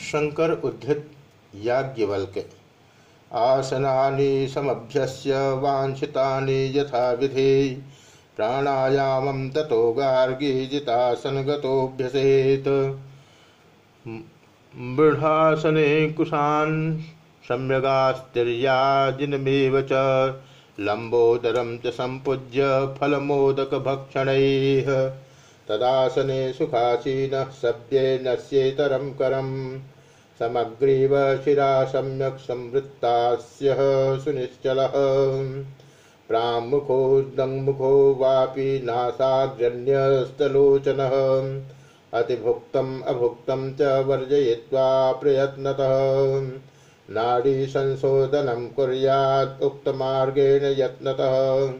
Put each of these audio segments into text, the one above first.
शंकर उद्धृत याज्ञवल्क आसनानि समभ्यस्य वाञ्छितानि यथा विधि प्राणायामं ततो गार्गी जितासनगतोऽभ्यसेत् मृढासने कुशान् सम्यगास्तिर्याजिनमेव च। लम्बोदरं च सम्पूज्य फलमोदकभक्षणैः। तदासने सुखासीनः सभ्ये नश्येतरं करम् समग्रीव शिरा सम्यक् संवृत्तास्य सुनिश्चलः। प्राङ्मुखो वापि नासाग्रण्यस्तलोचनः अतिभुक्तम् अभुक्तं च वर्जयित्वा प्रयत्नतः। नाडीसंशोधनं कुर्यात् उक्तमार्गेण यत्नतः।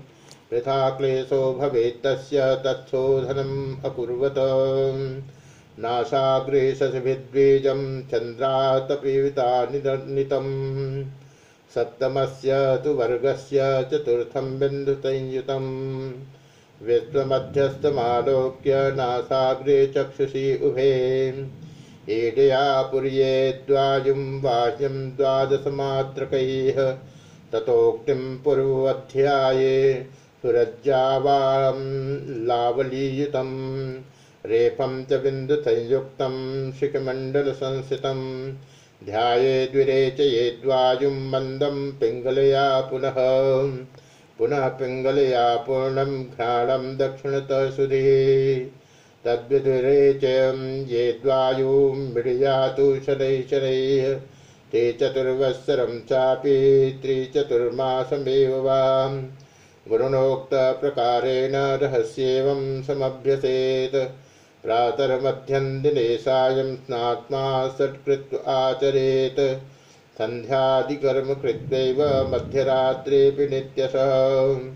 वृथा क्लेशो भवेत्तस्य तत्शोधनम् अकुर्वत। नासाग्रे शशिभिद्वीजं चन्द्रातपीवितानितम् सप्तमस्य तु वर्गस्य चतुर्थं बिन्दुसंयुतम्। विश्वमध्यस्थमालोक्य नासाग्रे चक्षुषी उभे। ईडया पुर्ये द्वायुं बाह्यं द्वादशमात्रकैः। ततोक्तिं पूर्वध्याये सुरज्जावां लावलीयुतम् रेफं च बिन्दुसंयुक्तं शिखमण्डलसंस्थितं। ध्यायेद्विरेचयेद्वायुं मन्दं पिङ्गलया पुनः। पुनः पिङ्गलया पूर्णं घ्राणं दक्षिणतः सुधि तद्विधुरेचयं ये द्वायुं मृडियातु शनैः शनैः ते चतुर्वत्सरं चापि त्रिचतुर्मासमेव वा। गुरुणोक्तप्रकारेण रहस्येवं समभ्यसेत्। प्रातर्मध्यं दिने सायं स्नात्मा सत्कृत्व आचरेत्। सन्ध्यादिकर्म कृत्वैव मध्यरात्रेऽपि नित्यशः।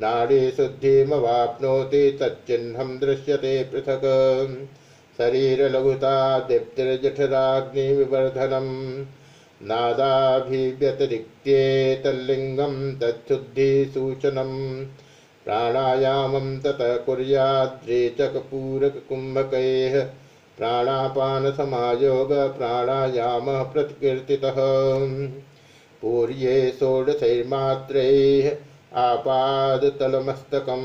नाडीशुद्धिमवाप्नोति तच्चिह्नं दृश्यते पृथक्। शरीरलघुता दीप्तिर्जठराग्निविवर्धनम्। नादाभिव्यतिरिक्त्येतल्लिङ्गं तच्छुद्धिसूचनम् प्राणायामं ततः कुर्याद्रेचकपूरककुम्भकैः प्राणापानसमायोग प्राणायामः प्रतिकीर्तितः। पूर्ये षोडशैर्मात्रैः आपादतलमस्तकं।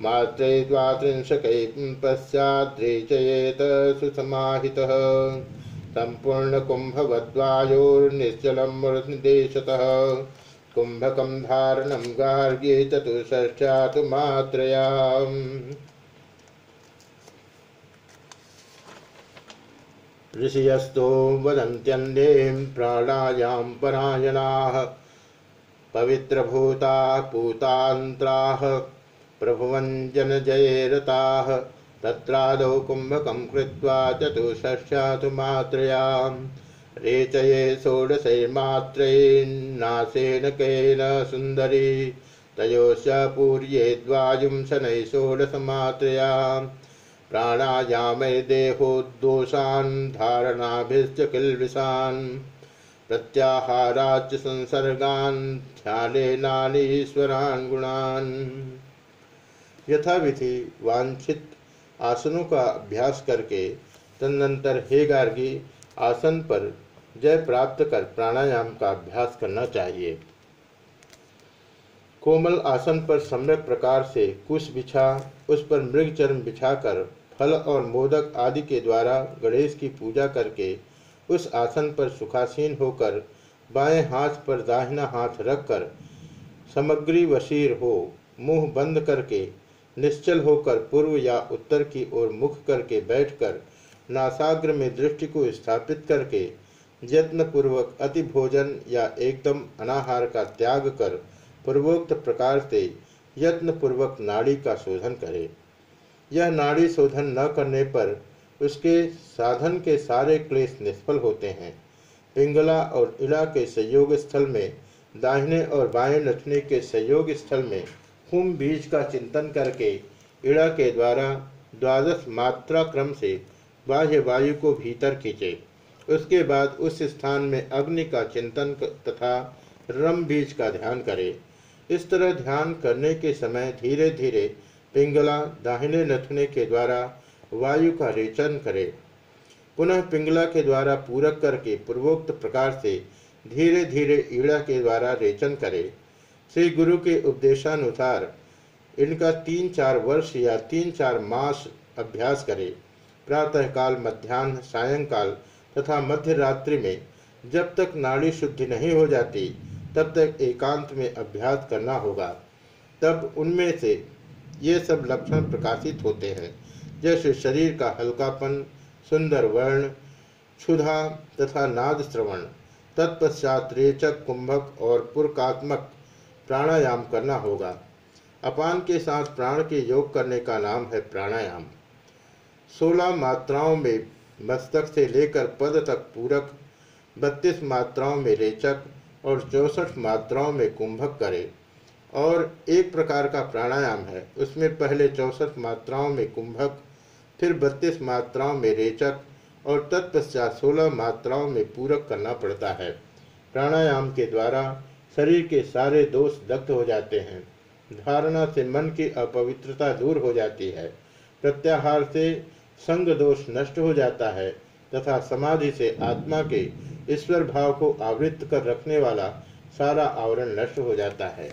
मात्रै द्वात्रिंशकैः पश्चाद्रेचयेत सुसमाहितः। सम्पूर्णकुम्भवद्वायोर्निश्चलं निर्देशतः कुम्भकं धारणं गार्ग्ये चतुष्षष्ठ्यातु मात्रया ऋषयस्तो वदन्त्यन्ये प्राणायां परायणाः। पवित्रभूताः पूतान्त्राः प्रभुवञ्जनजये रताः तत्रादौ कुम्भकं कृत्वा चतुष्षष्ठ्यातु मात्रयाम् रेचये षोडशैर्मात्रैर्नाशेन केन सुन्दरी तयोश्च पूर्ये द्वायुं षोडशमात्रया प्राणायामैर्देहोद्दोषान् धारणाभिश्च किल्बिषान् प्रत्याहाराच्च संसर्गान् ध्यानेनानीश्वरान् गुणान्। यथाविधि वांछित आसनों का अभ्यास करके तदनंतर हे गार्गी, आसन पर जय प्राप्त कर प्राणायाम का अभ्यास करना चाहिए। कोमल आसन पर सम्यक प्रकार से कुश बिछा, उस पर मृग चर्म बिछाकर फल और मोदक आदि के द्वारा गणेश की पूजा करके उस आसन पर सुखासीन होकर बाएँ हाथ पर दाहिना हाथ रखकर समग्री वशीर हो, मुँह बंद करके निश्चल होकर पूर्व या उत्तर की ओर मुख करके बैठकर नासाग्र में दृष्टि को स्थापित करके यत्न पूर्वक अति भोजन या एकदम अनाहार का त्याग कर पूर्वोक्त प्रकार से यत्नपूर्वक नाड़ी का शोधन करे। यह नाड़ी शोधन न करने पर उसके साधन के सारे क्लेश निष्फल होते हैं। पिंगला और इला के संयोग स्थल में, दाहिने और बाएँ नथने के संयोग स्थल में कुंभ बीज का चिंतन करके इड़ा के द्वारा द्वादश मात्रा क्रम से बाह्य वायु को भीतर खींचे। उसके बाद उस स्थान में अग्नि का चिंतन तथा रम बीज का ध्यान करे। इस तरह ध्यान करने के समय धीरे धीरे पिंगला दाहिने नथने के द्वारा वायु का रेचन करे। पुनः पिंगला के द्वारा पूरक करके पूर्वोक्त प्रकार से धीरे धीरे ईड़ा के द्वारा रेचन करे। श्री गुरु के उपदेशानुसार इनका तीन चार वर्ष या तीन चार मास अभ्यास करे। प्रातःकाल मध्यान्ह, सायंकाल तथा मध्य रात्रि में जब तक नाड़ी शुद्धि नहीं हो जाती, तब तक एकांत में अभ्यास करना होगा। तब उनमें से ये सब लक्षण प्रकाशित होते हैं। जैसे शरीर का हल्कापन, सुंदर वर्ण, क्षुधा तथा नाद श्रवण तत्पश्चात रेचक, कुंभक और पुरकात्मक प्राणायाम करना होगा। अपान के साथ प्राण के योग करने का नाम है प्राणायाम। सोलह मात्राओं में मस्तक से लेकर पद तक पूरक, बत्तीस मात्राओं में रेचक और चौसठ मात्राओं में कुंभक करे। और एक प्रकार का प्राणायाम है, उसमें पहले चौसठ मात्राओं में कुंभक, फिर बत्तीस मात्राओं में रेचक और तत्पश्चात सोलह मात्राओं में पूरक करना पड़ता है। प्राणायाम के द्वारा शरीर के सारे दोष दग्ध हो जाते हैं। धारणा से मन की अपवित्रता दूर हो जाती है। प्रत्याहार से संग दोष नष्ट हो जाता है तथा समाधि से आत्मा के ईश्वर भाव को आवृत्त कर रखने वाला सारा आवरण नष्ट हो जाता है।